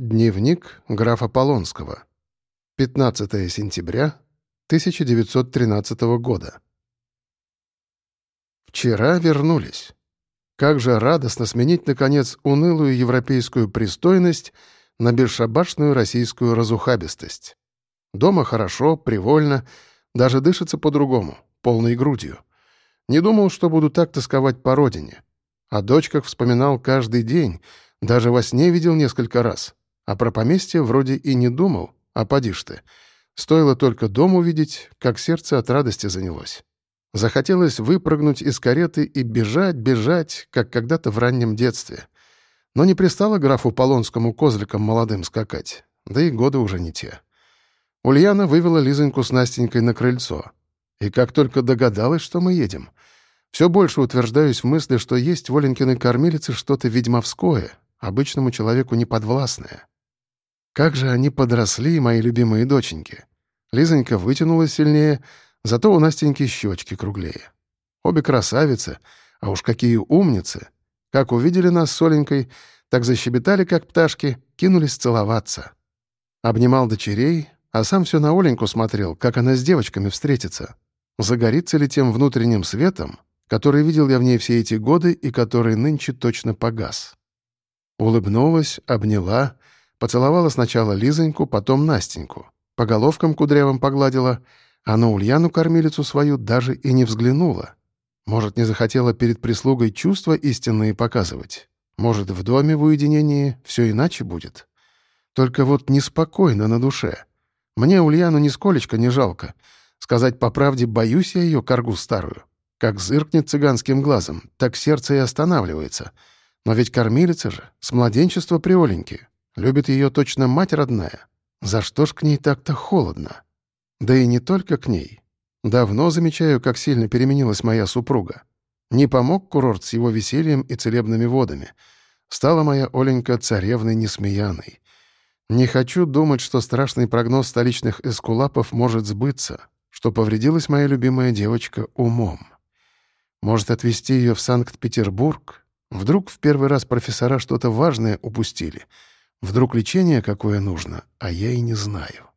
Дневник графа Полонского. 15 сентября 1913 года. Вчера вернулись. Как же радостно сменить, наконец, унылую европейскую пристойность на бесшабашную российскую разухабистость. Дома хорошо, привольно, даже дышится по-другому, полной грудью. Не думал, что буду так тосковать по родине. О дочках вспоминал каждый день, даже во сне видел несколько раз. А про поместье вроде и не думал, а поди ж ты. Стоило только дом увидеть, как сердце от радости занялось. Захотелось выпрыгнуть из кареты и бежать, бежать, как когда-то в раннем детстве. Но не пристало графу Полонскому козликам молодым скакать, да и годы уже не те. Ульяна вывела Лизоньку с Настенькой на крыльцо. И как только догадалась, что мы едем, все больше утверждаюсь в мысли, что есть в Оленькиной кормилице что-то ведьмовское, обычному человеку неподвластное. Как же они подросли, мои любимые доченьки. Лизонька вытянулась сильнее, зато у Настеньки щечки круглее. Обе красавицы, а уж какие умницы. Как увидели нас с Оленькой, так защебетали, как пташки, кинулись целоваться. Обнимал дочерей, а сам все на Оленьку смотрел, как она с девочками встретится. Загорится ли тем внутренним светом, который видел я в ней все эти годы и который нынче точно погас. Улыбнулась, обняла, поцеловала сначала Лизоньку, потом Настеньку. По головкам кудрявым погладила, а на Ульяну-кормилицу свою даже и не взглянула. Может, не захотела перед прислугой чувства истинные показывать. Может, в доме в уединении все иначе будет. Только вот неспокойно на душе. Мне Ульяну нисколечко не жалко. Сказать по правде, боюсь я ее, коргу старую. Как зыркнет цыганским глазом, так сердце и останавливается — но ведь кормилица же, с младенчества приоленьки. Любит ее точно мать родная. За что ж к ней так-то холодно? Да и не только к ней. Давно замечаю, как сильно переменилась моя супруга. Не помог курорт с его весельем и целебными водами. Стала моя Оленька царевной несмеяной. Не хочу думать, что страшный прогноз столичных эскулапов может сбыться, что повредилась моя любимая девочка умом. Может, отвезти ее в Санкт-Петербург, Вдруг в первый раз профессора что-то важное упустили. Вдруг лечение какое нужно, а я и не знаю.